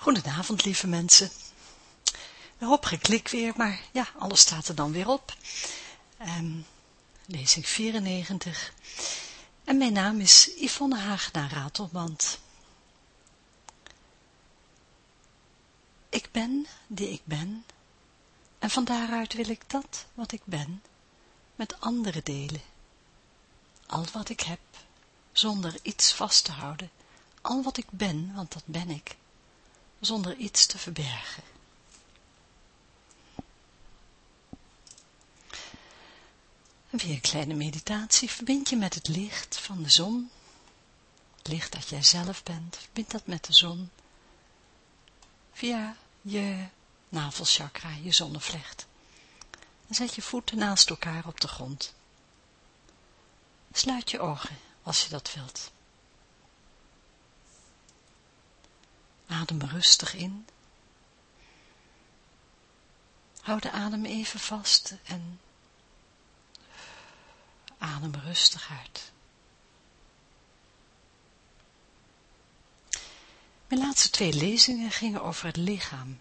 Goedenavond, lieve mensen. Een hoop geklik weer, maar ja, alles staat er dan weer op. Um, lezing 94. En mijn naam is Yvonne Hagenaar Ratelband. Ik ben die ik ben, en van daaruit wil ik dat wat ik ben, met anderen delen. Al wat ik heb, zonder iets vast te houden, al wat ik ben, want dat ben ik, zonder iets te verbergen. En weer een kleine meditatie. Verbind je met het licht van de zon. Het licht dat jij zelf bent. Verbind dat met de zon. Via je navelchakra, je zonnevlecht. En zet je voeten naast elkaar op de grond. Sluit je ogen als je dat wilt. Adem rustig in. Hou de adem even vast en adem rustig uit. Mijn laatste twee lezingen gingen over het lichaam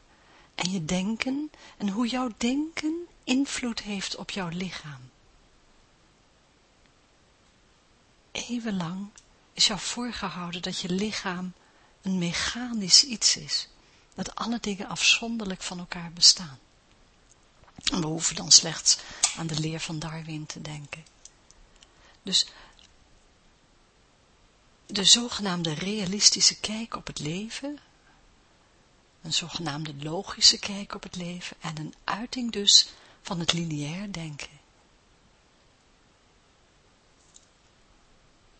en je denken en hoe jouw denken invloed heeft op jouw lichaam. Eeuwenlang is jou voorgehouden dat je lichaam een mechanisch iets is, dat alle dingen afzonderlijk van elkaar bestaan. We hoeven dan slechts aan de leer van Darwin te denken. Dus de zogenaamde realistische kijk op het leven, een zogenaamde logische kijk op het leven en een uiting dus van het lineair denken.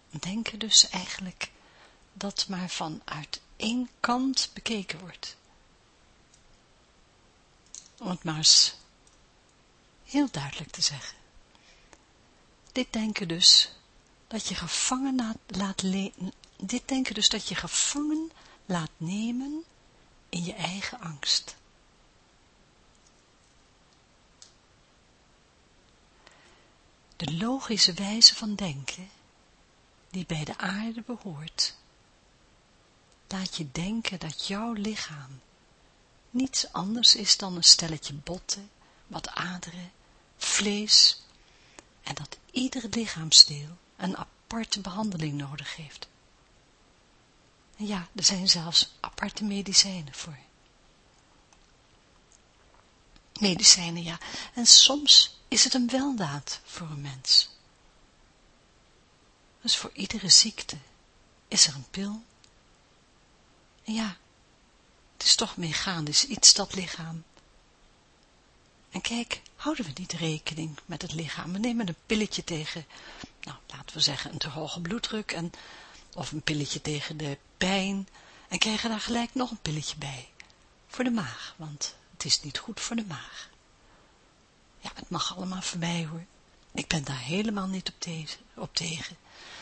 Denken dus eigenlijk dat maar vanuit één kant bekeken wordt. Om het maar eens heel duidelijk te zeggen. Dit denken dus dat je gevangen laat, dit denken dus dat je gevangen laat nemen in je eigen angst. De logische wijze van denken, die bij de aarde behoort, laat je denken dat jouw lichaam niets anders is dan een stelletje botten, wat aderen, vlees, en dat ieder lichaamsdeel een aparte behandeling nodig heeft. Ja, er zijn zelfs aparte medicijnen voor. Medicijnen, ja. En soms is het een weldaad voor een mens. Dus voor iedere ziekte is er een pil. Ja, het is toch mechanisch iets, dat lichaam. En kijk, houden we niet rekening met het lichaam. We nemen een pilletje tegen, nou, laten we zeggen, een te hoge bloeddruk, en, of een pilletje tegen de pijn, en krijgen daar gelijk nog een pilletje bij, voor de maag, want het is niet goed voor de maag. Ja, het mag allemaal voorbij hoor. Ik ben daar helemaal niet op, tegen.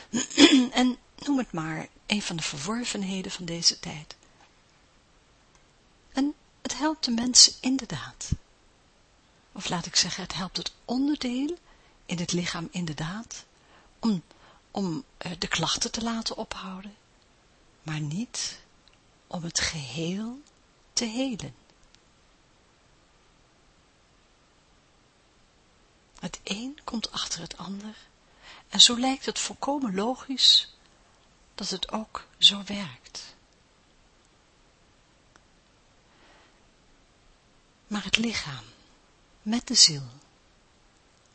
en noem het maar een van de verworvenheden van deze tijd. En het helpt de mensen inderdaad of laat ik zeggen, het helpt het onderdeel in het lichaam inderdaad, om, om eh, de klachten te laten ophouden, maar niet om het geheel te helen. Het een komt achter het ander, en zo lijkt het volkomen logisch dat het ook zo werkt. Maar het lichaam, met de ziel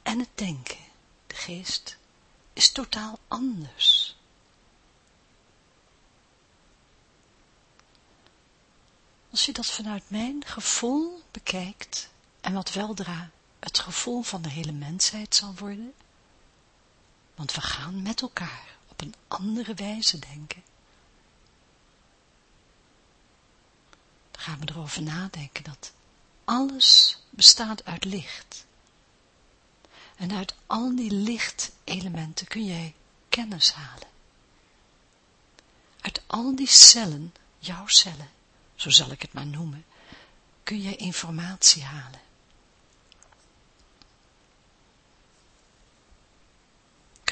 en het denken, de geest, is totaal anders. Als je dat vanuit mijn gevoel bekijkt, en wat weldra het gevoel van de hele mensheid zal worden, want we gaan met elkaar op een andere wijze denken, dan gaan we erover nadenken dat alles bestaat uit licht. En uit al die lichtelementen kun jij kennis halen. Uit al die cellen, jouw cellen, zo zal ik het maar noemen, kun je informatie halen.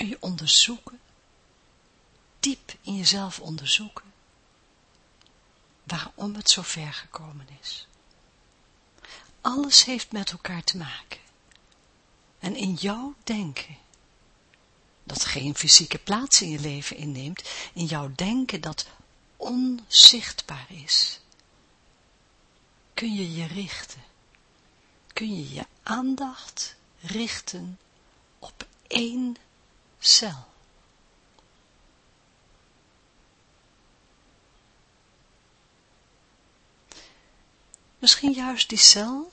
Kun je onderzoeken, diep in jezelf onderzoeken, waarom het zo ver gekomen is. Alles heeft met elkaar te maken. En in jouw denken, dat geen fysieke plaats in je leven inneemt, in jouw denken dat onzichtbaar is, kun je je richten. Kun je je aandacht richten op één cel. Misschien juist die cel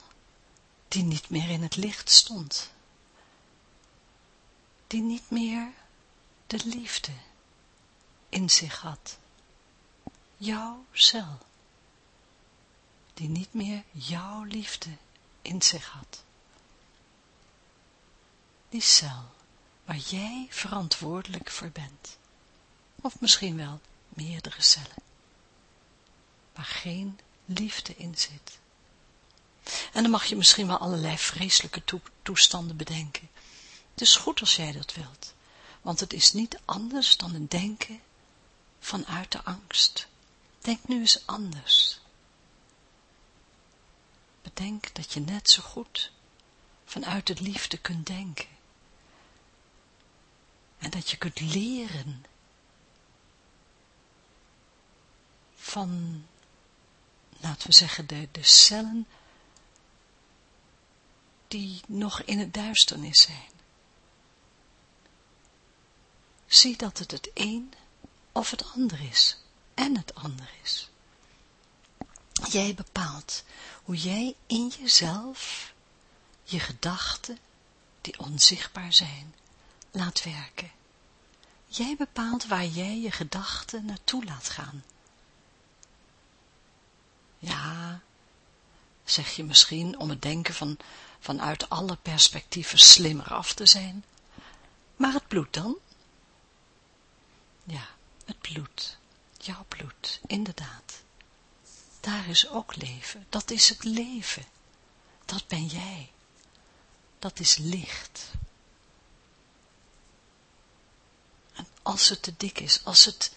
die niet meer in het licht stond. Die niet meer de liefde in zich had. Jouw cel. Die niet meer jouw liefde in zich had. Die cel waar jij verantwoordelijk voor bent. Of misschien wel meerdere cellen. Waar geen liefde in zit. En dan mag je misschien wel allerlei vreselijke toestanden bedenken. Het is goed als jij dat wilt, want het is niet anders dan een denken vanuit de angst. Denk nu eens anders. Bedenk dat je net zo goed vanuit de liefde kunt denken. En dat je kunt leren van laten we zeggen, de, de cellen die nog in het duisternis zijn. Zie dat het het een of het ander is, en het ander is. Jij bepaalt hoe jij in jezelf je gedachten, die onzichtbaar zijn, laat werken. Jij bepaalt waar jij je gedachten naartoe laat gaan. Ja, zeg je misschien om het denken van, vanuit alle perspectieven slimmer af te zijn. Maar het bloed dan? Ja, het bloed, jouw bloed, inderdaad. Daar is ook leven, dat is het leven. Dat ben jij. Dat is licht. En als het te dik is, als het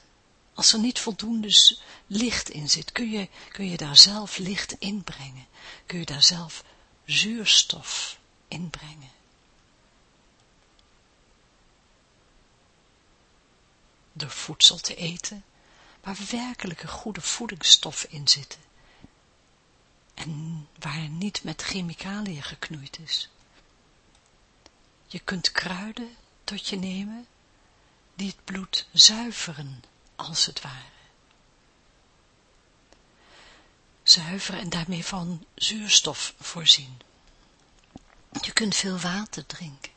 als er niet voldoende licht in zit, kun je, kun je daar zelf licht inbrengen. Kun je daar zelf zuurstof inbrengen. Door voedsel te eten, waar werkelijke goede voedingsstoffen in zitten. En waar niet met chemicaliën geknoeid is. Je kunt kruiden tot je nemen, die het bloed zuiveren als het ware. Zuiveren en daarmee van zuurstof voorzien. Je kunt veel water drinken.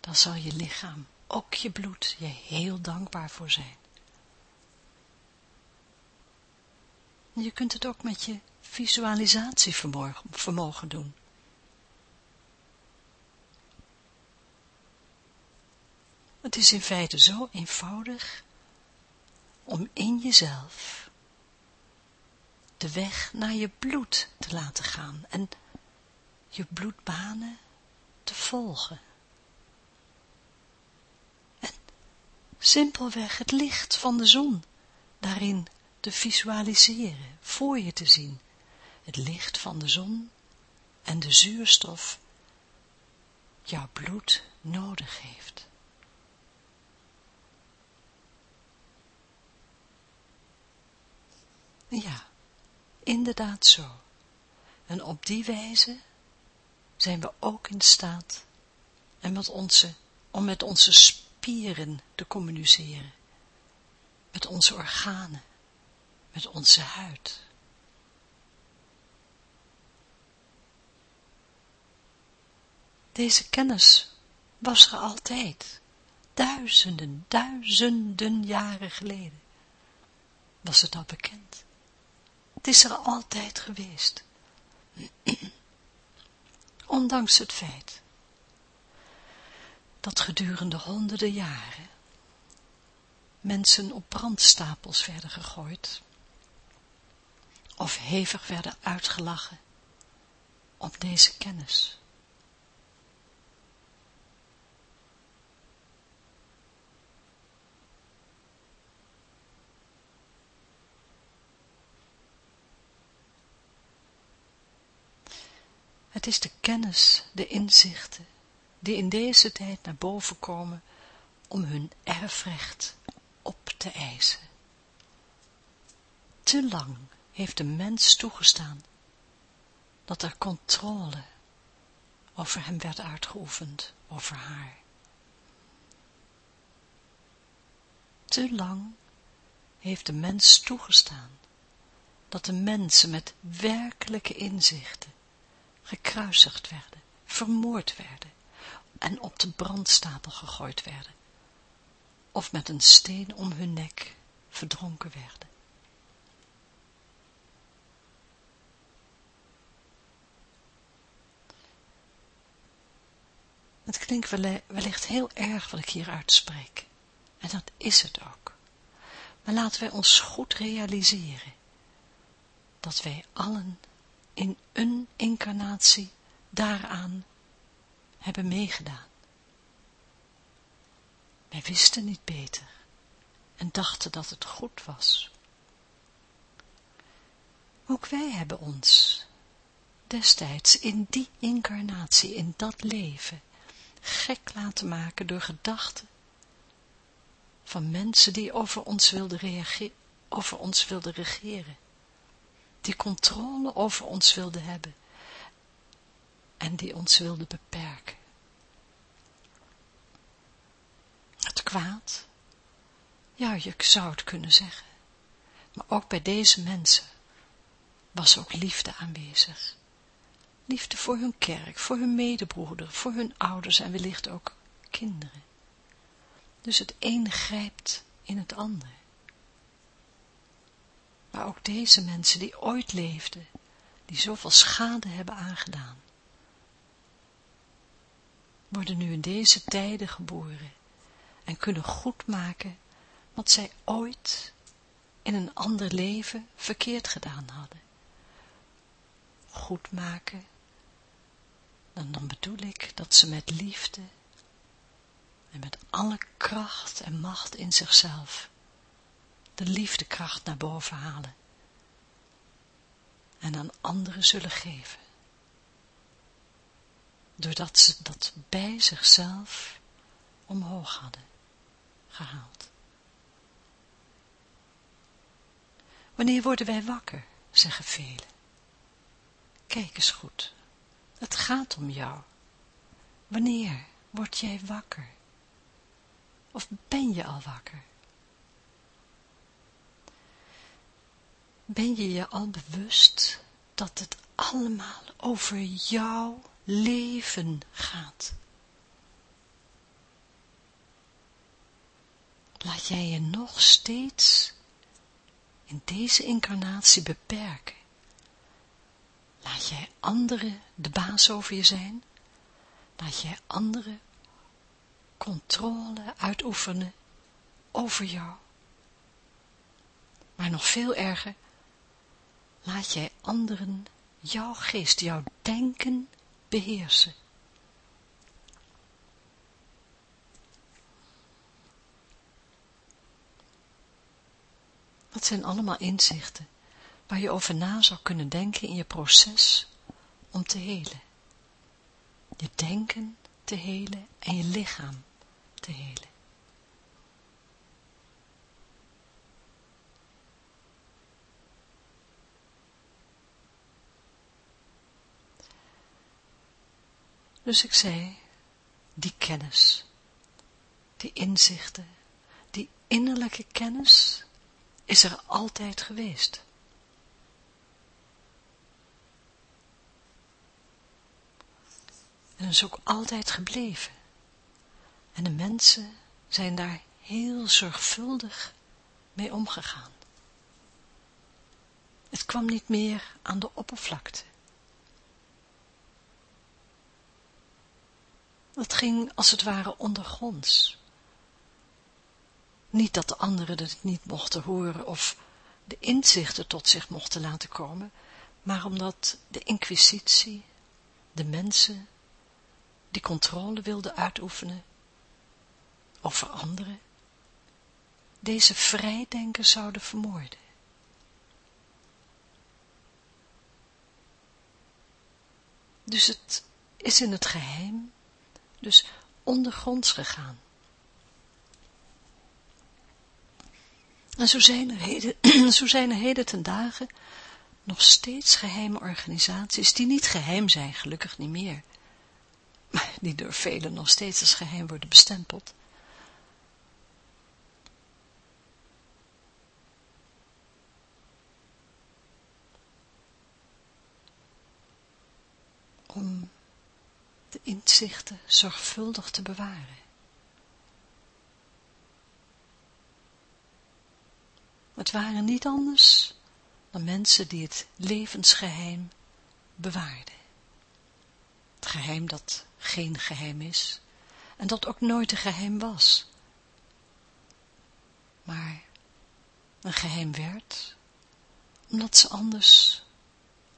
Dan zal je lichaam, ook je bloed, je heel dankbaar voor zijn. Je kunt het ook met je visualisatievermogen doen. Het is in feite zo eenvoudig om in jezelf de weg naar je bloed te laten gaan en je bloedbanen te volgen. En simpelweg het licht van de zon daarin te visualiseren, voor je te zien. Het licht van de zon en de zuurstof jouw bloed nodig heeft. Ja, inderdaad zo. En op die wijze zijn we ook in staat en met onze, om met onze spieren te communiceren, met onze organen, met onze huid. Deze kennis was er altijd, duizenden, duizenden jaren geleden, was het al bekend. Het is er altijd geweest. Ondanks het feit dat gedurende honderden jaren mensen op brandstapels werden gegooid of hevig werden uitgelachen op deze kennis. Het is de kennis, de inzichten, die in deze tijd naar boven komen om hun erfrecht op te eisen. Te lang heeft de mens toegestaan dat er controle over hem werd uitgeoefend, over haar. Te lang heeft de mens toegestaan dat de mensen met werkelijke inzichten gekruisigd werden, vermoord werden en op de brandstapel gegooid werden, of met een steen om hun nek verdronken werden. Het klinkt wellicht heel erg wat ik hier uitspreek. En dat is het ook. Maar laten wij ons goed realiseren dat wij allen in een incarnatie daaraan hebben meegedaan. Wij wisten niet beter en dachten dat het goed was. Ook wij hebben ons destijds in die incarnatie, in dat leven, gek laten maken door gedachten van mensen die over ons wilden reageren, over ons wilden regeren, die controle over ons wilden hebben en die ons wilden beperken. Het kwaad, ja, je zou het kunnen zeggen, maar ook bij deze mensen was ook liefde aanwezig. Liefde voor hun kerk, voor hun medebroeder, voor hun ouders en wellicht ook kinderen. Dus het een grijpt in het andere. Maar ook deze mensen die ooit leefden, die zoveel schade hebben aangedaan, worden nu in deze tijden geboren en kunnen goedmaken wat zij ooit in een ander leven verkeerd gedaan hadden. Goedmaken dan, dan bedoel ik dat ze met liefde en met alle kracht en macht in zichzelf de liefdekracht naar boven halen en aan anderen zullen geven. Doordat ze dat bij zichzelf omhoog hadden gehaald. Wanneer worden wij wakker, zeggen velen. Kijk eens goed. Het gaat om jou. Wanneer word jij wakker? Of ben je al wakker? Ben je je al bewust dat het allemaal over jouw leven gaat? Laat jij je nog steeds in deze incarnatie beperken Laat jij anderen de baas over je zijn? Laat jij anderen controle uitoefenen over jou? Maar nog veel erger, laat jij anderen jouw geest, jouw denken beheersen. Dat zijn allemaal inzichten waar je over na zou kunnen denken in je proces om te helen. Je denken te helen en je lichaam te helen. Dus ik zei, die kennis, die inzichten, die innerlijke kennis is er altijd geweest. En is ook altijd gebleven. En de mensen zijn daar heel zorgvuldig mee omgegaan. Het kwam niet meer aan de oppervlakte. Het ging als het ware ondergronds. Niet dat de anderen het niet mochten horen of de inzichten tot zich mochten laten komen, maar omdat de inquisitie, de mensen die controle wilde uitoefenen over anderen, deze vrijdenken zouden vermoorden. Dus het is in het geheim, dus ondergronds gegaan. En zo zijn er heden, zo zijn er heden ten dagen nog steeds geheime organisaties, die niet geheim zijn, gelukkig niet meer, maar die door velen nog steeds als geheim worden bestempeld. Om de inzichten zorgvuldig te bewaren. Het waren niet anders dan mensen die het levensgeheim bewaarden. Het geheim dat geen geheim is en dat ook nooit een geheim was, maar een geheim werd, omdat ze anders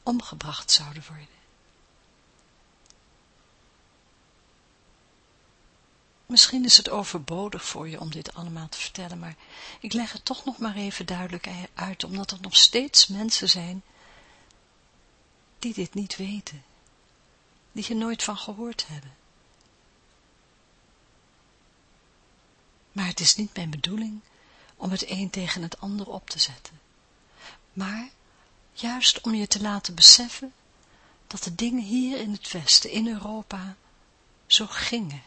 omgebracht zouden worden. Misschien is het overbodig voor je om dit allemaal te vertellen, maar ik leg het toch nog maar even duidelijk uit, omdat er nog steeds mensen zijn die dit niet weten, die je nooit van gehoord hebben. Maar het is niet mijn bedoeling om het een tegen het ander op te zetten, maar juist om je te laten beseffen dat de dingen hier in het Westen, in Europa, zo gingen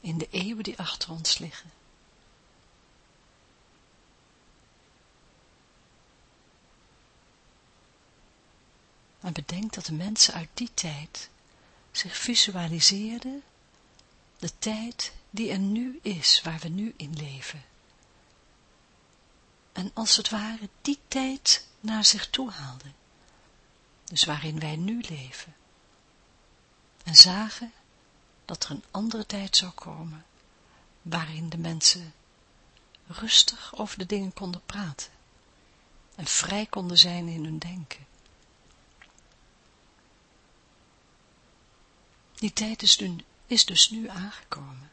in de eeuwen die achter ons liggen. Maar bedenk dat de mensen uit die tijd zich visualiseerden de tijd die er nu is, waar we nu in leven. En als het ware die tijd naar zich toe haalden, dus waarin wij nu leven, en zagen dat er een andere tijd zou komen, waarin de mensen rustig over de dingen konden praten en vrij konden zijn in hun denken. Die tijd is, is dus nu aangekomen.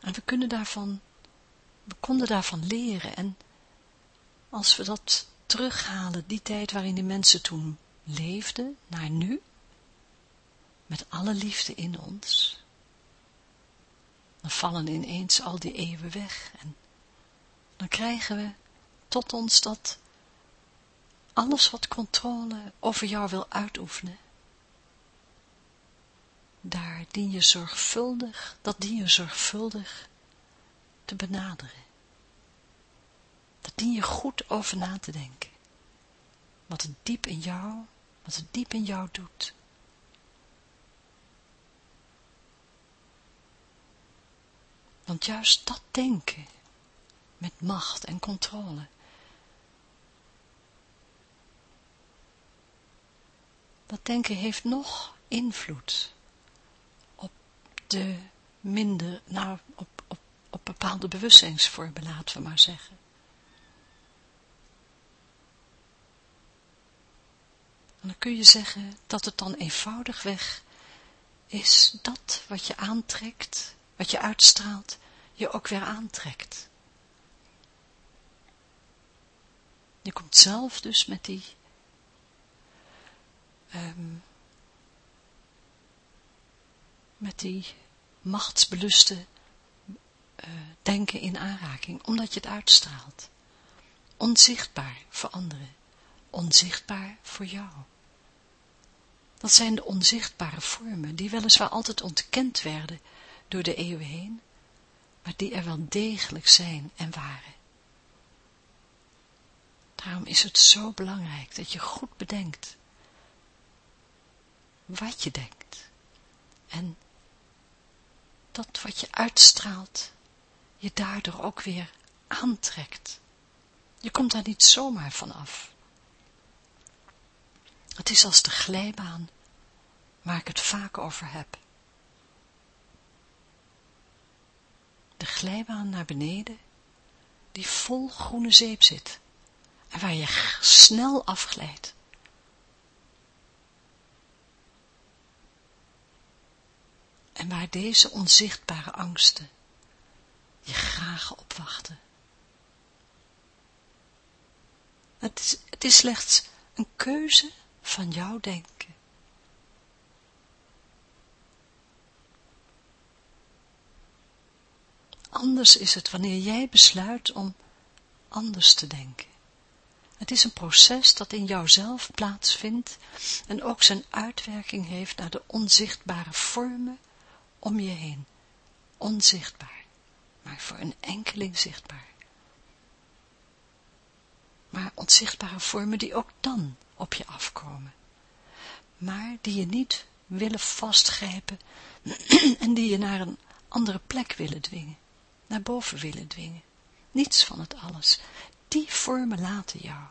En we kunnen daarvan, we konden daarvan leren en als we dat terughalen, die tijd waarin die mensen toen leefden, naar nu, met alle liefde in ons, dan vallen ineens al die eeuwen weg en dan krijgen we tot ons dat alles wat controle over jou wil uitoefenen, daar dien je zorgvuldig, dat dien je zorgvuldig te benaderen. Dat dien je goed over na te denken. Wat het diep in jou, wat het diep in jou doet. Want juist dat denken, met macht en controle, dat denken heeft nog invloed op de minder, nou, op, op, op bepaalde bewustzijnsvormen, laten we maar zeggen. En dan kun je zeggen dat het dan eenvoudigweg is dat wat je aantrekt, wat je uitstraalt, je ook weer aantrekt. Je komt zelf dus met die um, met die machtsbeluste uh, denken in aanraking, omdat je het uitstraalt. Onzichtbaar voor anderen, onzichtbaar voor jou. Dat zijn de onzichtbare vormen, die weliswaar altijd ontkend werden door de eeuwen heen, maar die er wel degelijk zijn en waren. Daarom is het zo belangrijk dat je goed bedenkt wat je denkt en dat wat je uitstraalt je daardoor ook weer aantrekt. Je komt daar niet zomaar van af. Het is als de glijbaan waar ik het vaak over heb. De glijbaan naar beneden, die vol groene zeep zit, en waar je snel afglijdt. En waar deze onzichtbare angsten je graag opwachten. Het is, het is slechts een keuze van jouw denken. Anders is het wanneer jij besluit om anders te denken. Het is een proces dat in jouzelf plaatsvindt en ook zijn uitwerking heeft naar de onzichtbare vormen om je heen. Onzichtbaar, maar voor een enkeling zichtbaar. Maar onzichtbare vormen die ook dan op je afkomen. Maar die je niet willen vastgrijpen en die je naar een andere plek willen dwingen, naar boven willen dwingen. Niets van het alles. Die vormen laten jou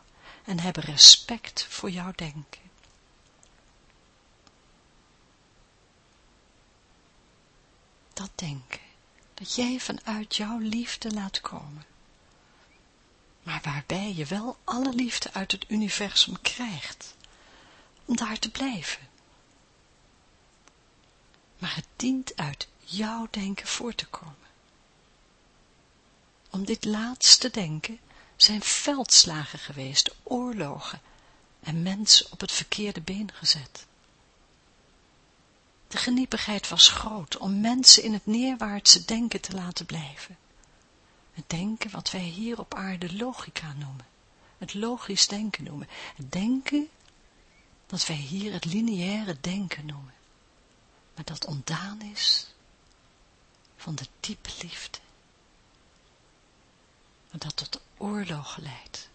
en hebben respect voor jouw denken. Dat denken, dat jij vanuit jouw liefde laat komen. Maar waarbij je wel alle liefde uit het universum krijgt, om daar te blijven. Maar het dient uit jouw denken voor te komen. Om dit laatste denken zijn veldslagen geweest, oorlogen en mensen op het verkeerde been gezet. De geniepigheid was groot om mensen in het neerwaartse denken te laten blijven. Het denken wat wij hier op aarde logica noemen, het logisch denken noemen, het denken dat wij hier het lineaire denken noemen, maar dat ontdaan is van de diepe liefde dat tot oorlog leidt.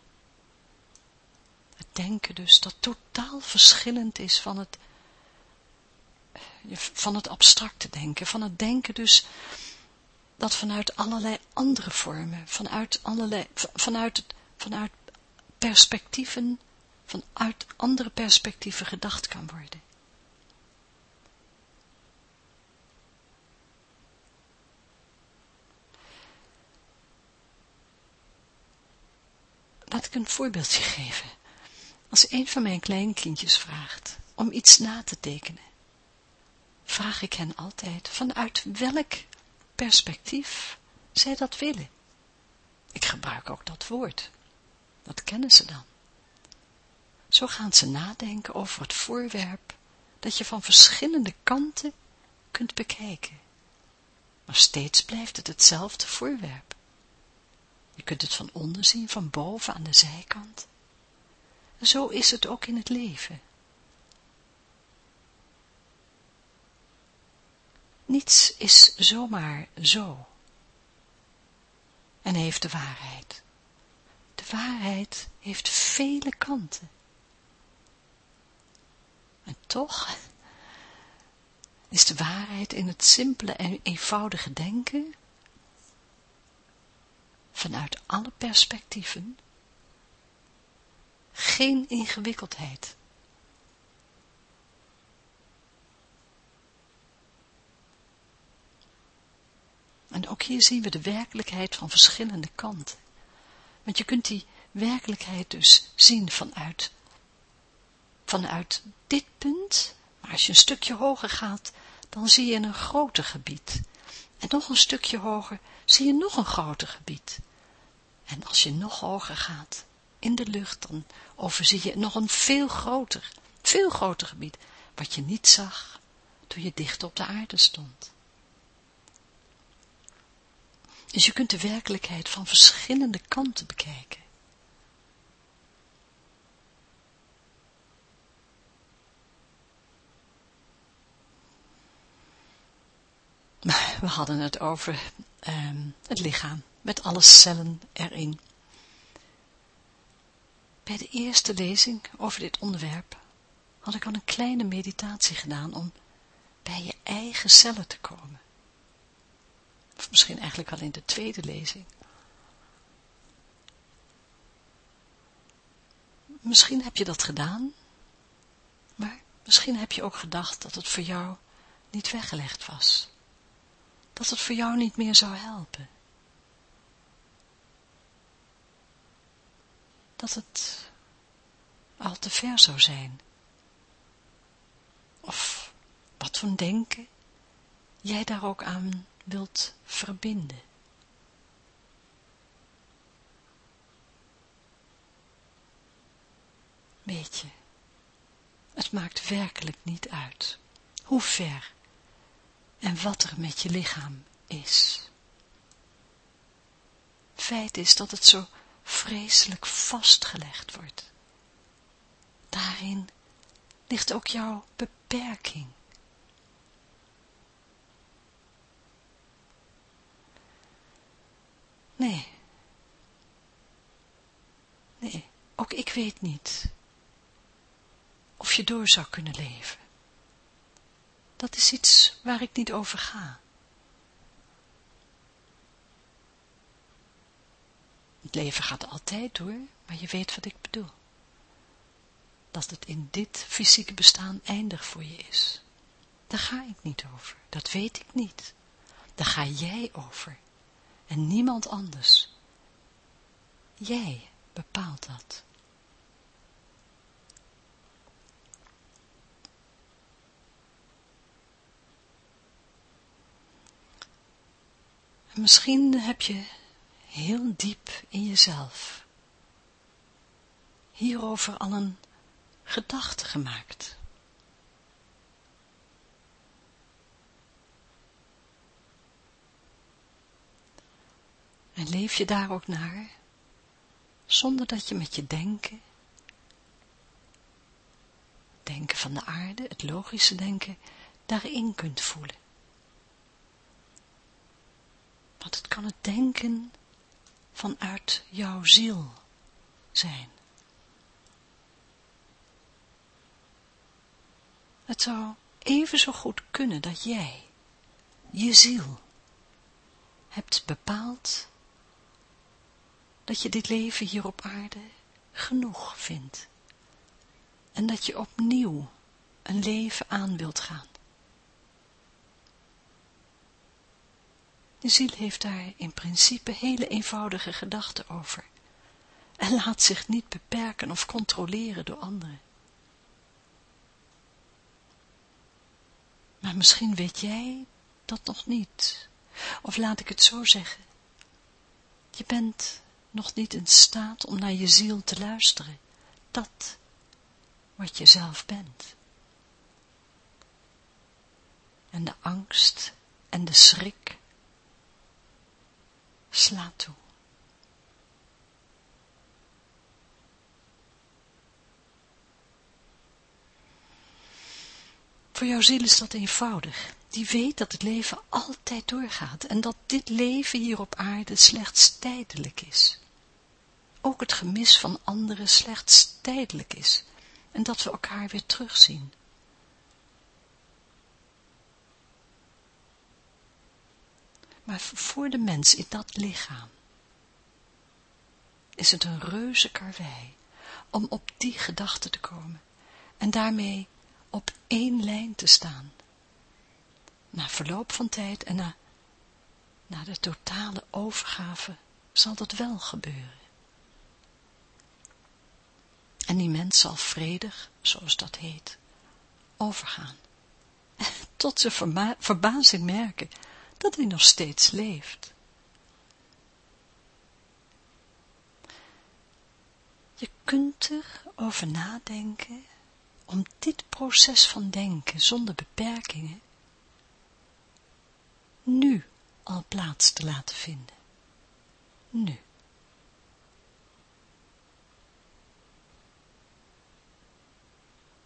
Het denken dus dat totaal verschillend is van het, van het abstracte denken, van het denken dus dat vanuit allerlei andere vormen, vanuit, allerlei, vanuit, vanuit perspectieven, vanuit andere perspectieven gedacht kan worden. Laat ik een voorbeeldje geven. Als een van mijn kleinkindjes vraagt om iets na te tekenen, vraag ik hen altijd vanuit welk perspectief zij dat willen. Ik gebruik ook dat woord. Dat kennen ze dan. Zo gaan ze nadenken over het voorwerp dat je van verschillende kanten kunt bekijken. Maar steeds blijft het hetzelfde voorwerp. Je kunt het van onder zien, van boven aan de zijkant. zo is het ook in het leven. Niets is zomaar zo. En heeft de waarheid. De waarheid heeft vele kanten. En toch is de waarheid in het simpele en eenvoudige denken vanuit alle perspectieven, geen ingewikkeldheid. En ook hier zien we de werkelijkheid van verschillende kanten. Want je kunt die werkelijkheid dus zien vanuit, vanuit dit punt, maar als je een stukje hoger gaat, dan zie je een groter gebied. En nog een stukje hoger zie je nog een groter gebied. En als je nog hoger gaat in de lucht, dan overzie je nog een veel groter, veel groter gebied, wat je niet zag toen je dicht op de aarde stond. Dus je kunt de werkelijkheid van verschillende kanten bekijken. We hadden het over um, het lichaam met alle cellen erin. Bij de eerste lezing over dit onderwerp had ik al een kleine meditatie gedaan om bij je eigen cellen te komen. Of misschien eigenlijk al in de tweede lezing. Misschien heb je dat gedaan, maar misschien heb je ook gedacht dat het voor jou niet weggelegd was. Dat het voor jou niet meer zou helpen. Dat het al te ver zou zijn. Of wat voor denken jij daar ook aan wilt verbinden. Weet je, Het maakt werkelijk niet uit hoe ver en wat er met je lichaam is. Feit is dat het zo vreselijk vastgelegd wordt. Daarin ligt ook jouw beperking. Nee. Nee, ook ik weet niet of je door zou kunnen leven. Dat is iets waar ik niet over ga. Het leven gaat altijd door, maar je weet wat ik bedoel. Dat het in dit fysieke bestaan eindig voor je is. Daar ga ik niet over, dat weet ik niet. Daar ga jij over en niemand anders. Jij bepaalt dat. misschien heb je heel diep in jezelf hierover al een gedachte gemaakt. En leef je daar ook naar, zonder dat je met je denken, denken van de aarde, het logische denken, daarin kunt voelen. Want het kan het denken vanuit jouw ziel zijn. Het zou even zo goed kunnen dat jij, je ziel, hebt bepaald dat je dit leven hier op aarde genoeg vindt. En dat je opnieuw een leven aan wilt gaan. De ziel heeft daar in principe hele eenvoudige gedachten over. En laat zich niet beperken of controleren door anderen. Maar misschien weet jij dat nog niet. Of laat ik het zo zeggen. Je bent nog niet in staat om naar je ziel te luisteren. Dat wat je zelf bent. En de angst en de schrik slaat toe. Voor jouw ziel is dat eenvoudig. Die weet dat het leven altijd doorgaat en dat dit leven hier op aarde slechts tijdelijk is ook het gemis van anderen slechts tijdelijk is en dat we elkaar weer terugzien. Maar voor de mens in dat lichaam is het een reuze karwei om op die gedachte te komen en daarmee op één lijn te staan. Na verloop van tijd en na, na de totale overgave zal dat wel gebeuren. En die mens zal vredig, zoals dat heet, overgaan. Tot ze verbazing merken dat hij nog steeds leeft. Je kunt erover nadenken om dit proces van denken zonder beperkingen nu al plaats te laten vinden. Nu.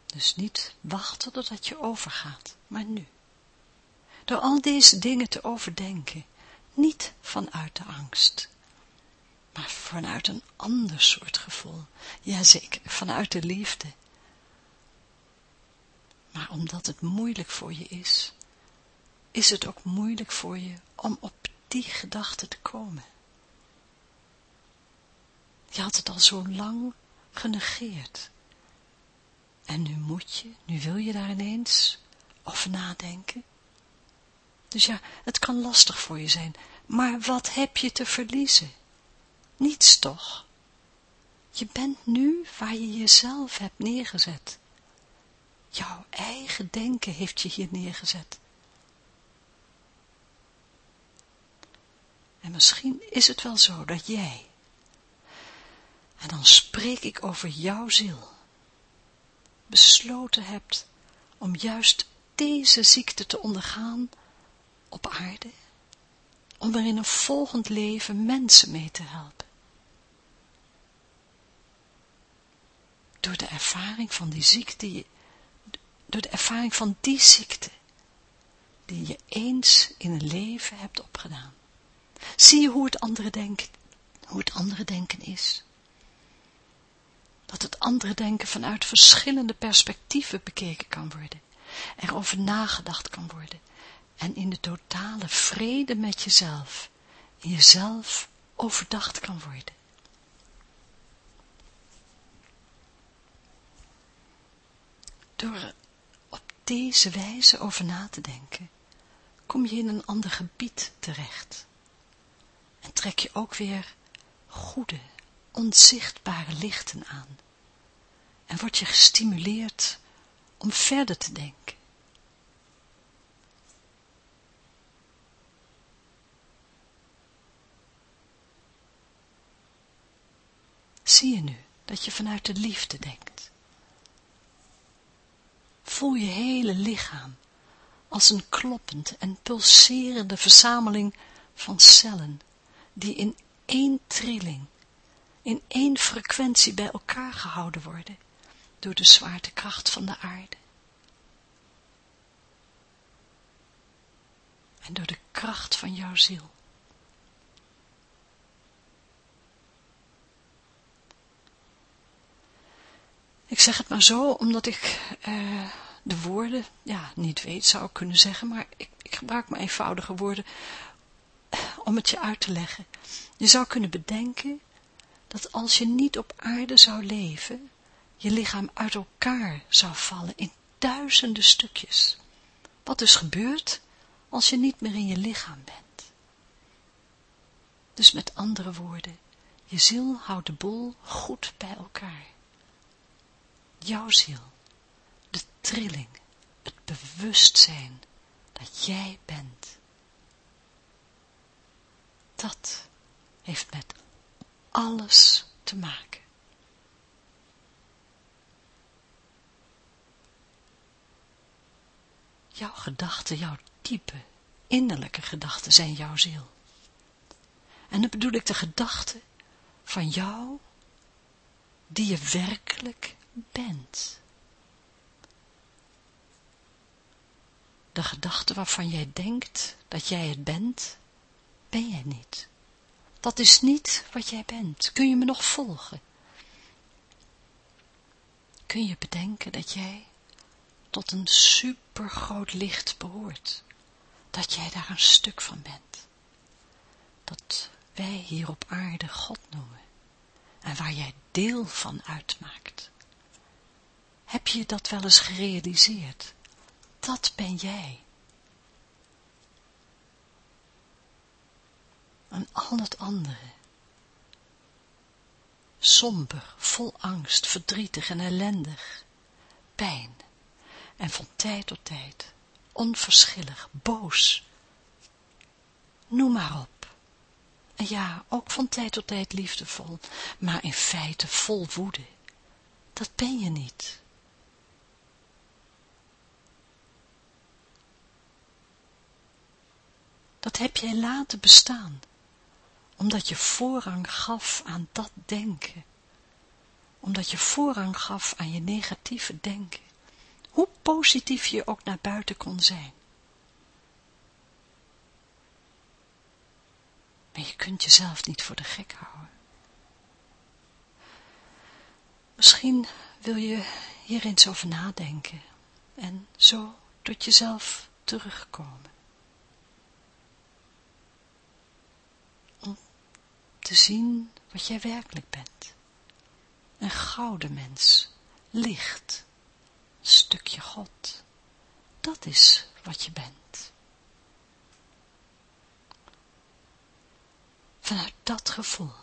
Dus niet wachten totdat je overgaat, maar nu. Door al deze dingen te overdenken, niet vanuit de angst, maar vanuit een ander soort gevoel. Jazeker, vanuit de liefde. Maar omdat het moeilijk voor je is, is het ook moeilijk voor je om op die gedachte te komen. Je had het al zo lang genegeerd. En nu moet je, nu wil je daar ineens over nadenken. Dus ja, het kan lastig voor je zijn, maar wat heb je te verliezen? Niets toch? Je bent nu waar je jezelf hebt neergezet. Jouw eigen denken heeft je hier neergezet. En misschien is het wel zo dat jij, en dan spreek ik over jouw ziel, besloten hebt om juist deze ziekte te ondergaan op aarde, om er in een volgend leven mensen mee te helpen. Door de ervaring van die ziekte, door de ervaring van die ziekte, die je eens in een leven hebt opgedaan. Zie je hoe het andere denken, hoe het andere denken is? Dat het andere denken vanuit verschillende perspectieven bekeken kan worden, erover nagedacht kan worden en in de totale vrede met jezelf, in jezelf overdacht kan worden. Door op deze wijze over na te denken, kom je in een ander gebied terecht. En trek je ook weer goede, onzichtbare lichten aan. En word je gestimuleerd om verder te denken. Zie je nu dat je vanuit de liefde denkt. Voel je hele lichaam als een kloppend en pulserende verzameling van cellen, die in één trilling, in één frequentie bij elkaar gehouden worden, door de zwaartekracht van de aarde. En door de kracht van jouw ziel. Ik zeg het maar zo, omdat ik uh, de woorden, ja, niet weet, zou kunnen zeggen, maar ik, ik gebruik maar eenvoudige woorden om het je uit te leggen. Je zou kunnen bedenken dat als je niet op aarde zou leven, je lichaam uit elkaar zou vallen in duizenden stukjes. Wat dus gebeurt als je niet meer in je lichaam bent. Dus met andere woorden, je ziel houdt de boel goed bij elkaar. Jouw ziel de trilling, het bewustzijn dat jij bent. Dat heeft met alles te maken. Jouw gedachten, jouw diepe, innerlijke gedachten zijn jouw ziel. En dan bedoel ik de gedachten van jou, die je werkelijk bent. de gedachte waarvan jij denkt dat jij het bent, ben jij niet. Dat is niet wat jij bent. Kun je me nog volgen? Kun je bedenken dat jij tot een supergroot licht behoort? Dat jij daar een stuk van bent? Dat wij hier op aarde God noemen en waar jij deel van uitmaakt. Heb je dat wel eens gerealiseerd? dat ben jij. En al het andere, somber, vol angst, verdrietig en ellendig, pijn, en van tijd tot tijd, onverschillig, boos, noem maar op. En ja, ook van tijd tot tijd liefdevol, maar in feite vol woede. Dat ben je niet. Dat heb jij laten bestaan, omdat je voorrang gaf aan dat denken, omdat je voorrang gaf aan je negatieve denken, hoe positief je ook naar buiten kon zijn. Maar je kunt jezelf niet voor de gek houden. Misschien wil je hier eens over nadenken en zo tot jezelf terugkomen. Te zien wat jij werkelijk bent. Een gouden mens, licht, een stukje God. Dat is wat je bent. Vanuit dat gevoel.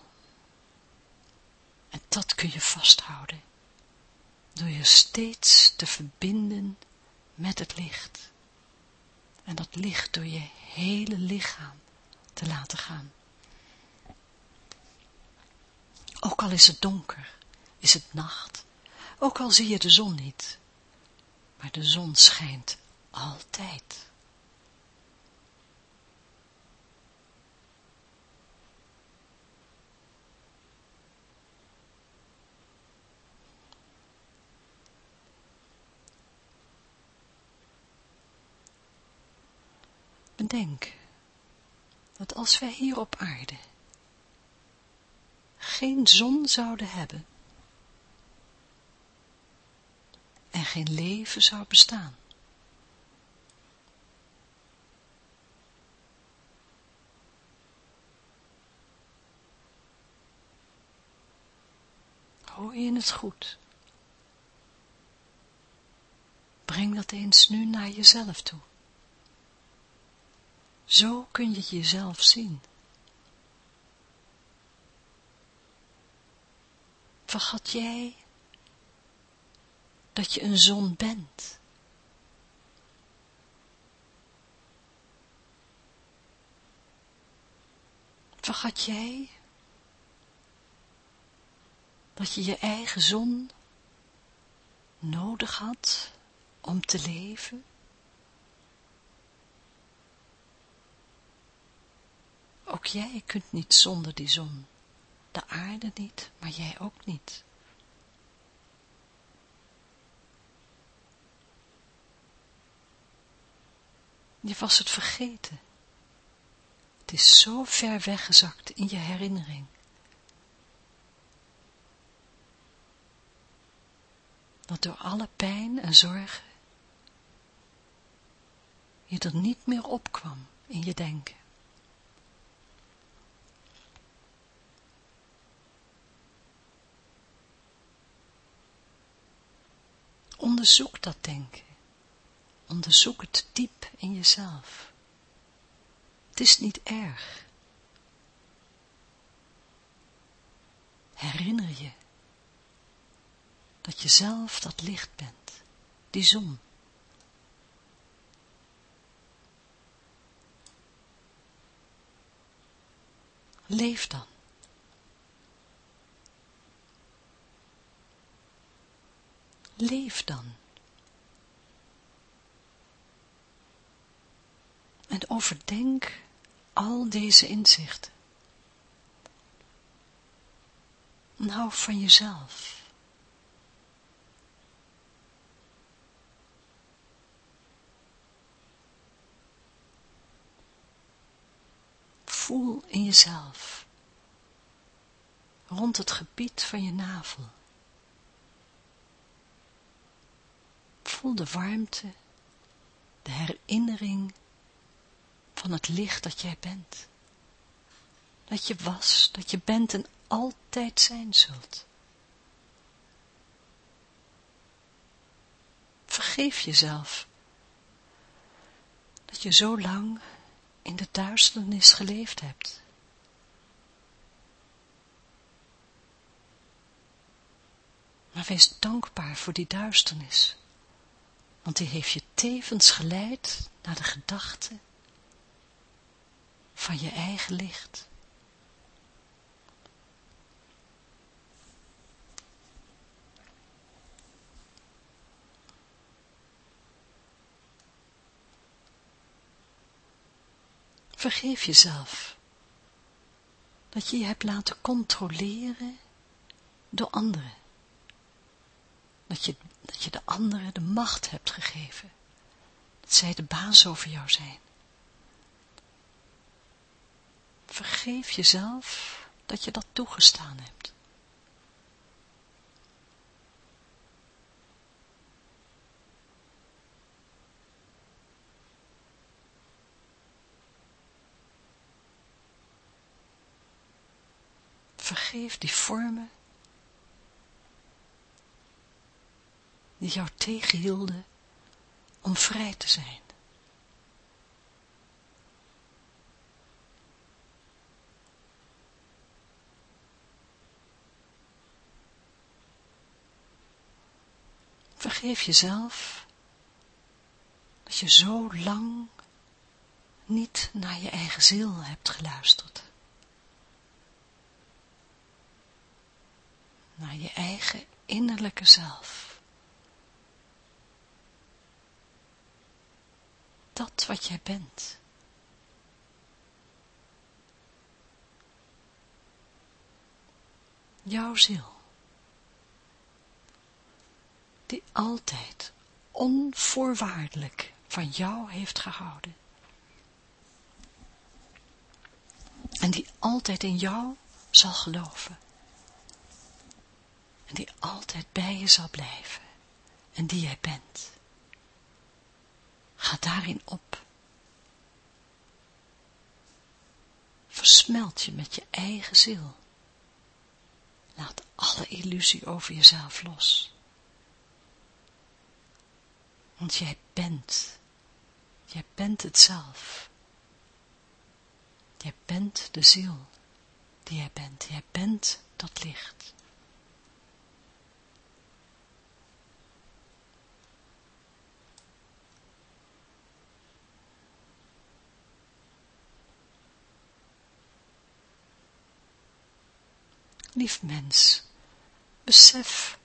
En dat kun je vasthouden. Door je steeds te verbinden met het licht. En dat licht door je hele lichaam te laten gaan. Ook al is het donker, is het nacht, ook al zie je de zon niet, maar de zon schijnt altijd. Bedenk dat als wij hier op aarde geen zon zouden hebben en geen leven zou bestaan. Hoor je het goed? Breng dat eens nu naar jezelf toe. Zo kun je jezelf zien. Vergat jij dat je een zon bent? Vergat jij dat je je eigen zon nodig had om te leven? Ook jij kunt niet zonder die zon. De aarde niet, maar jij ook niet. Je was het vergeten. Het is zo ver weggezakt in je herinnering. Dat door alle pijn en zorgen je er niet meer opkwam in je denken. Onderzoek dat denken. Onderzoek het diep in jezelf. Het is niet erg. Herinner je dat je zelf dat licht bent, die zon. Leef dan. Leef dan. En overdenk al deze inzichten. En hou van jezelf. Voel in jezelf, rond het gebied van je navel. Voel de warmte, de herinnering van het licht dat jij bent. Dat je was, dat je bent en altijd zijn zult. Vergeef jezelf dat je zo lang in de duisternis geleefd hebt. Maar wees dankbaar voor die duisternis want die heeft je tevens geleid naar de gedachte van je eigen licht. Vergeef jezelf dat je je hebt laten controleren door anderen. Dat je dat je de anderen de macht hebt gegeven. Dat zij de baas over jou zijn. Vergeef jezelf dat je dat toegestaan hebt. Vergeef die vormen die jou tegenhielden om vrij te zijn. Vergeef jezelf dat je zo lang niet naar je eigen ziel hebt geluisterd. Naar je eigen innerlijke zelf. Dat wat jij bent. Jouw ziel. Die altijd onvoorwaardelijk van jou heeft gehouden. En die altijd in jou zal geloven. En die altijd bij je zal blijven. En die jij bent. Ga daarin op. Versmelt je met je eigen ziel. Laat alle illusie over jezelf los. Want jij bent, jij bent het zelf. Jij bent de ziel die jij bent. Jij bent dat licht. Lief mens, besef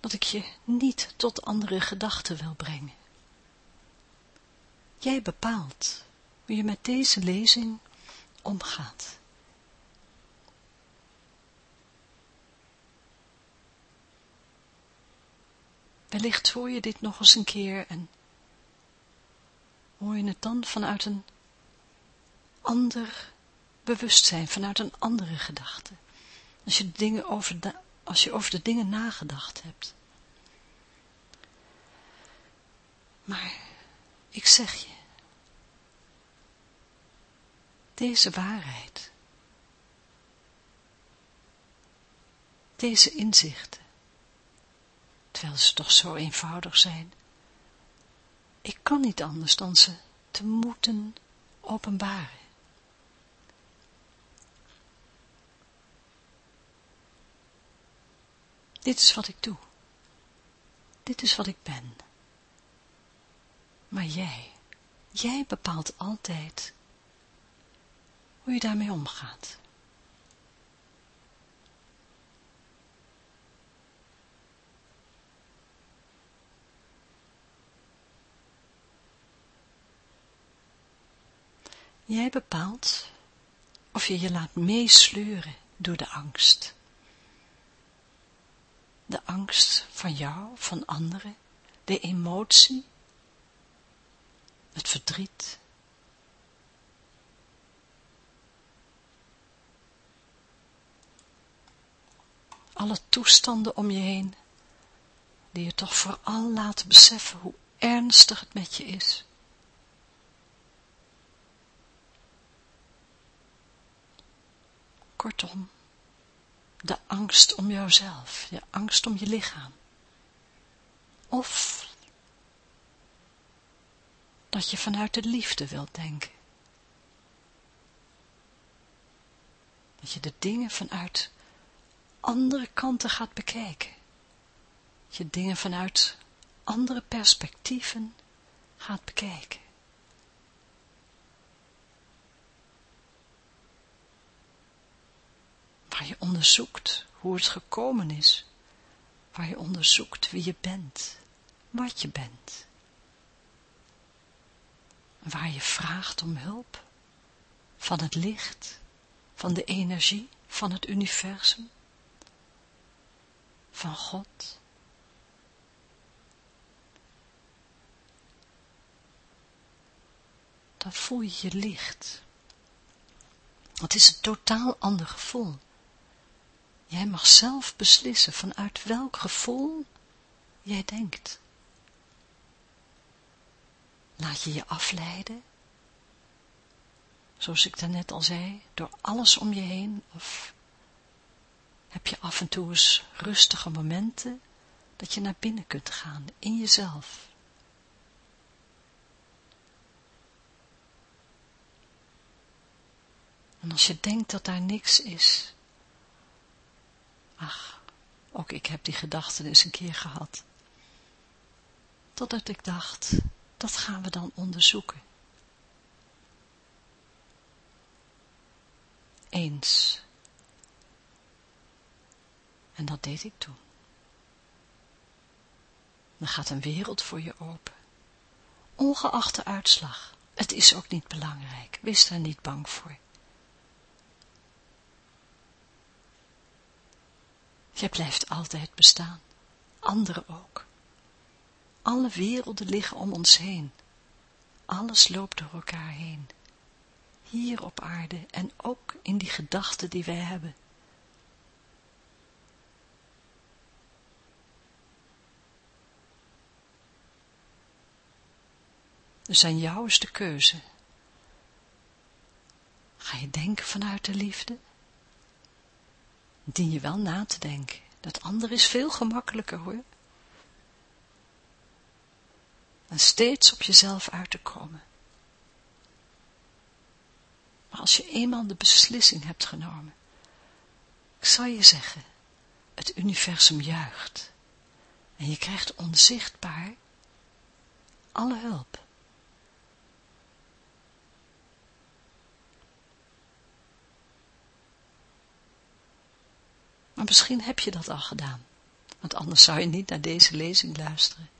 dat ik je niet tot andere gedachten wil brengen. Jij bepaalt hoe je met deze lezing omgaat. Wellicht hoor je dit nog eens een keer en hoor je het dan vanuit een ander bewustzijn, vanuit een andere gedachte. Als je, dingen over als je over de dingen nagedacht hebt. Maar ik zeg je, deze waarheid, deze inzichten, terwijl ze toch zo eenvoudig zijn, ik kan niet anders dan ze te moeten openbaren. Dit is wat ik doe. Dit is wat ik ben. Maar jij, jij bepaalt altijd hoe je daarmee omgaat. Jij bepaalt of je je laat meesleuren door de angst. De angst van jou, van anderen, de emotie, het verdriet. Alle toestanden om je heen, die je toch vooral laten beseffen hoe ernstig het met je is. Kortom, de angst om jouzelf, de angst om je lichaam. Of dat je vanuit de liefde wilt denken. Dat je de dingen vanuit andere kanten gaat bekijken. Dat je dingen vanuit andere perspectieven gaat bekijken. Waar je onderzoekt hoe het gekomen is. Waar je onderzoekt wie je bent, wat je bent waar je vraagt om hulp van het licht, van de energie, van het universum, van God. Dan voel je je licht. Het is een totaal ander gevoel. Jij mag zelf beslissen vanuit welk gevoel jij denkt. Laat je je afleiden, zoals ik daarnet al zei, door alles om je heen, of heb je af en toe eens rustige momenten, dat je naar binnen kunt gaan, in jezelf. En als je denkt dat daar niks is, ach, ook ik heb die gedachten eens een keer gehad. Totdat ik dacht, dat gaan we dan onderzoeken. Eens. En dat deed ik toen. Dan gaat een wereld voor je open. Ongeacht de uitslag. Het is ook niet belangrijk. Wees daar niet bang voor. Jij blijft altijd bestaan. Anderen ook. Alle werelden liggen om ons heen. Alles loopt door elkaar heen. Hier op aarde en ook in die gedachten die wij hebben. Dus aan jou is de keuze. Ga je denken vanuit de liefde? Dien je wel na te denken. Dat andere is veel gemakkelijker hoor. En steeds op jezelf uit te komen. Maar als je eenmaal de beslissing hebt genomen, ik zal je zeggen, het universum juicht. En je krijgt onzichtbaar alle hulp. Maar misschien heb je dat al gedaan. Want anders zou je niet naar deze lezing luisteren.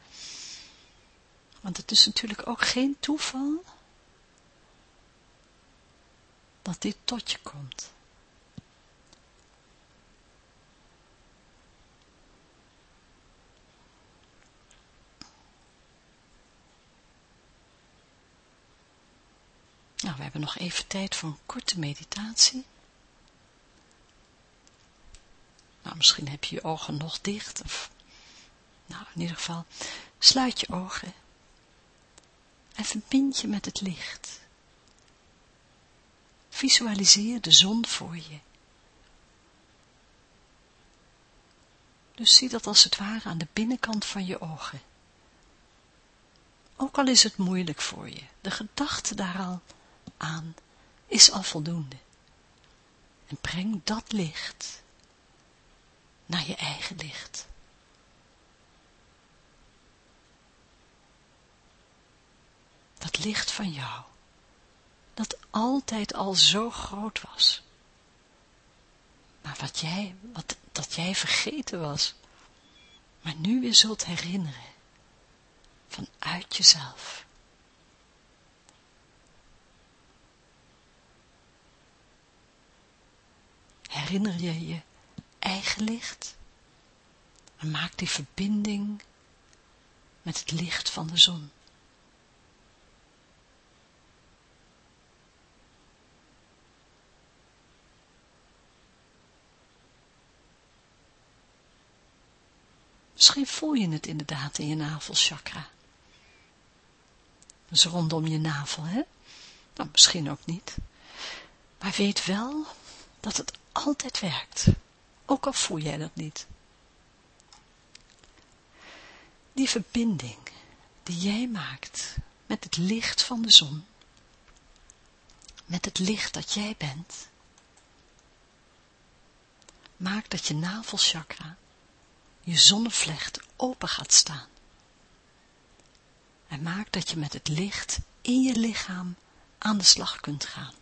Want het is natuurlijk ook geen toeval dat dit tot je komt. Nou, we hebben nog even tijd voor een korte meditatie. Nou, misschien heb je je ogen nog dicht. Of, nou, in ieder geval, sluit je ogen. En verbind je met het licht. Visualiseer de zon voor je. Dus zie dat als het ware aan de binnenkant van je ogen. Ook al is het moeilijk voor je, de gedachte daar al aan is al voldoende. En breng dat licht naar je eigen licht. Dat licht van jou, dat altijd al zo groot was. Maar wat jij, wat, dat jij vergeten was, maar nu weer zult herinneren, vanuit jezelf. Herinner je je eigen licht en maak die verbinding met het licht van de zon. Misschien voel je het inderdaad in je navelchakra. Dus rondom je navel, hè? Nou, misschien ook niet. Maar weet wel dat het altijd werkt. Ook al voel jij dat niet. Die verbinding die jij maakt met het licht van de zon, met het licht dat jij bent, maakt dat je navelchakra, je zonnevlecht open gaat staan. En maakt dat je met het licht in je lichaam aan de slag kunt gaan.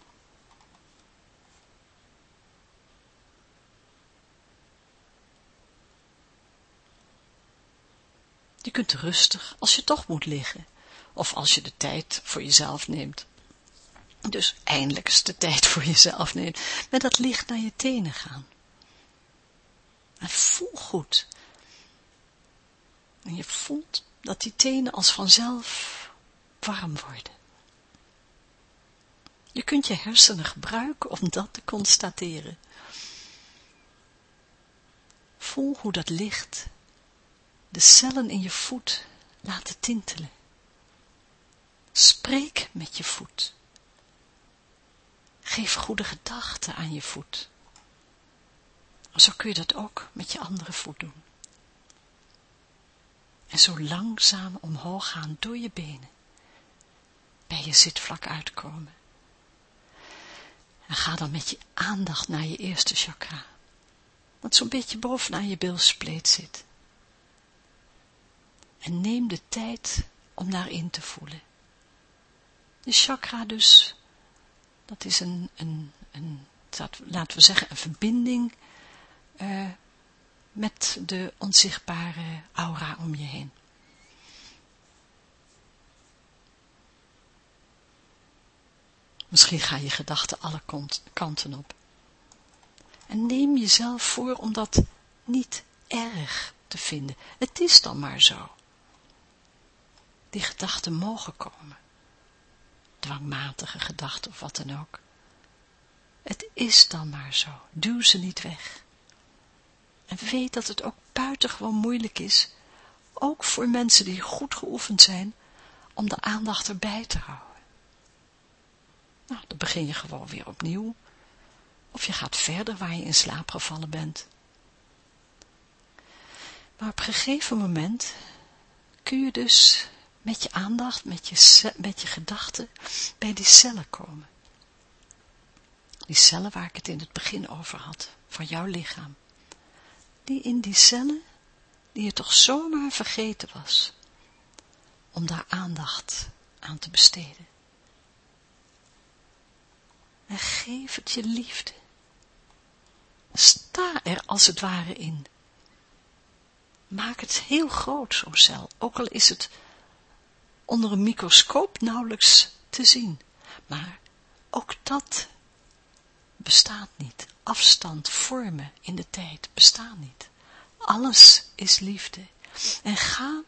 Je kunt rustig, als je toch moet liggen, of als je de tijd voor jezelf neemt. Dus eindelijk eens de tijd voor jezelf neemt, met dat licht naar je tenen gaan. En voel goed. En je voelt dat die tenen als vanzelf warm worden. Je kunt je hersenen gebruiken om dat te constateren. Voel hoe dat licht de cellen in je voet laten tintelen. Spreek met je voet. Geef goede gedachten aan je voet. Zo kun je dat ook met je andere voet doen. En zo langzaam omhoog gaan door je benen. Bij je zitvlak uitkomen. En ga dan met je aandacht naar je eerste chakra. Wat zo'n beetje bovenaan je bilspleet zit. En neem de tijd om daarin te voelen. De chakra dus, dat is een, een, een laten we zeggen, een verbinding eh, met de onzichtbare aura om je heen. Misschien gaan je gedachten alle kanten op. En neem jezelf voor om dat niet erg te vinden. Het is dan maar zo. Die gedachten mogen komen. Dwangmatige gedachten of wat dan ook. Het is dan maar zo. Duw ze niet weg. En weet dat het ook buitengewoon moeilijk is, ook voor mensen die goed geoefend zijn, om de aandacht erbij te houden. Nou, dan begin je gewoon weer opnieuw. Of je gaat verder waar je in slaap gevallen bent. Maar op een gegeven moment kun je dus met je aandacht, met je, met je gedachten bij die cellen komen. Die cellen waar ik het in het begin over had, van jouw lichaam. Die in die cellen, die je toch zomaar vergeten was, om daar aandacht aan te besteden. En geef het je liefde. Sta er als het ware in. Maak het heel groot, zo'n cel, ook al is het onder een microscoop nauwelijks te zien. Maar ook dat bestaat niet. Afstand, vormen in de tijd bestaan niet. Alles is liefde. En ga,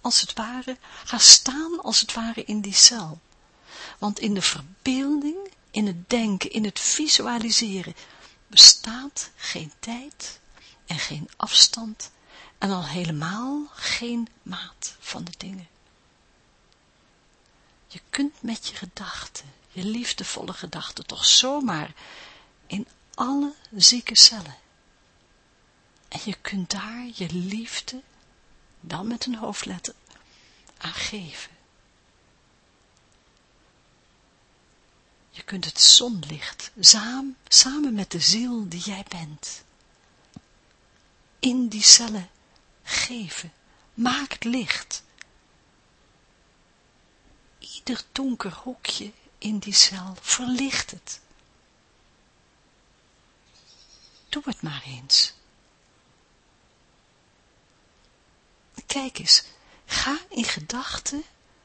als het ware, ga staan als het ware in die cel. Want in de verbeelding, in het denken, in het visualiseren, bestaat geen tijd en geen afstand en al helemaal geen maat van de dingen. Je kunt met je gedachten, je liefdevolle gedachten, toch zomaar in alle zieke cellen. En je kunt daar je liefde, dan met een hoofdletter, aan geven. Je kunt het zonlicht samen, samen met de ziel die jij bent, in die cellen geven. Maak het licht. Ieder donker hoekje in die cel verlicht het. Doe het maar eens. Kijk eens, ga in gedachten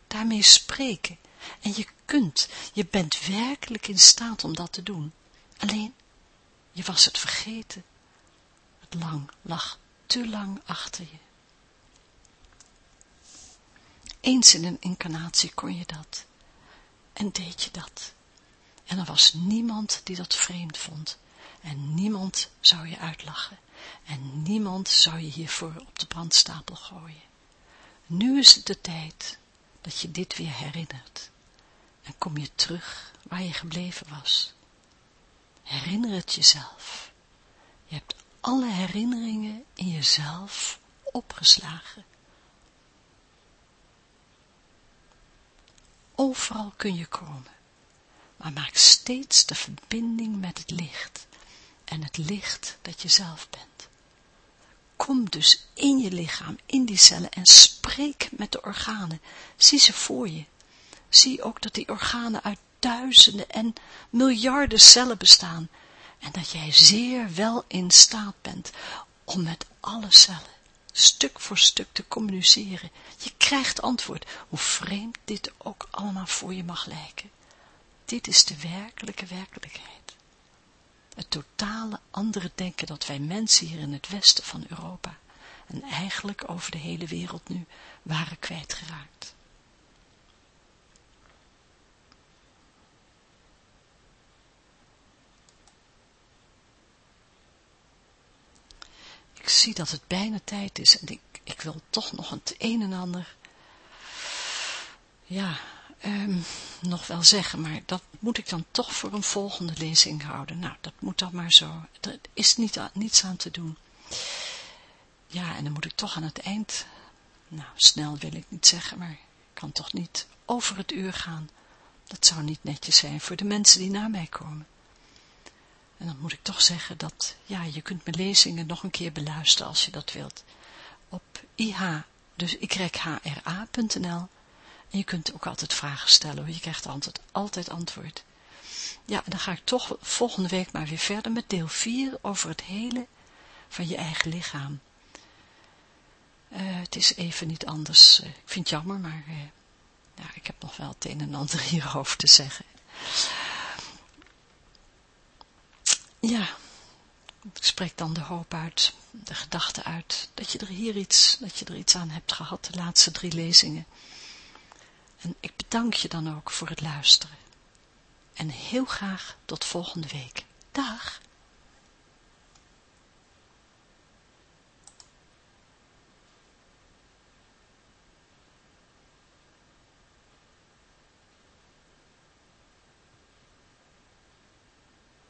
daarmee spreken. En je kunt, je bent werkelijk in staat om dat te doen. Alleen, je was het vergeten. Het lang lag te lang achter je. Eens in een incarnatie kon je dat. En deed je dat. En er was niemand die dat vreemd vond. En niemand zou je uitlachen. En niemand zou je hiervoor op de brandstapel gooien. Nu is het de tijd dat je dit weer herinnert. En kom je terug waar je gebleven was. Herinner het jezelf. Je hebt alle herinneringen in jezelf opgeslagen. Overal kun je komen, maar maak steeds de verbinding met het licht en het licht dat je zelf bent. Kom dus in je lichaam, in die cellen en spreek met de organen. Zie ze voor je. Zie ook dat die organen uit duizenden en miljarden cellen bestaan en dat jij zeer wel in staat bent om met alle cellen, stuk voor stuk te communiceren. Je krijgt antwoord, hoe vreemd dit ook allemaal voor je mag lijken. Dit is de werkelijke werkelijkheid. Het totale andere denken dat wij mensen hier in het westen van Europa en eigenlijk over de hele wereld nu waren kwijtgeraakt. ik zie dat het bijna tijd is en ik, ik wil toch nog het een en ander, ja, um, nog wel zeggen, maar dat moet ik dan toch voor een volgende lezing houden. Nou, dat moet dan maar zo. Er is niet, niets aan te doen. Ja, en dan moet ik toch aan het eind, nou, snel wil ik niet zeggen, maar ik kan toch niet over het uur gaan. Dat zou niet netjes zijn voor de mensen die na mij komen. En dan moet ik toch zeggen dat, ja, je kunt mijn lezingen nog een keer beluisteren als je dat wilt. Op IH, dus yhra.nl. En je kunt ook altijd vragen stellen, je krijgt altijd, altijd antwoord. Ja, dan ga ik toch volgende week maar weer verder met deel 4 over het hele van je eigen lichaam. Uh, het is even niet anders. Uh, ik vind het jammer, maar uh, ja, ik heb nog wel het een en ander hierover te zeggen. Ja, spreek dan de hoop uit, de gedachte uit, dat je er hier iets, dat je er iets aan hebt gehad, de laatste drie lezingen. En ik bedank je dan ook voor het luisteren. En heel graag tot volgende week. Dag!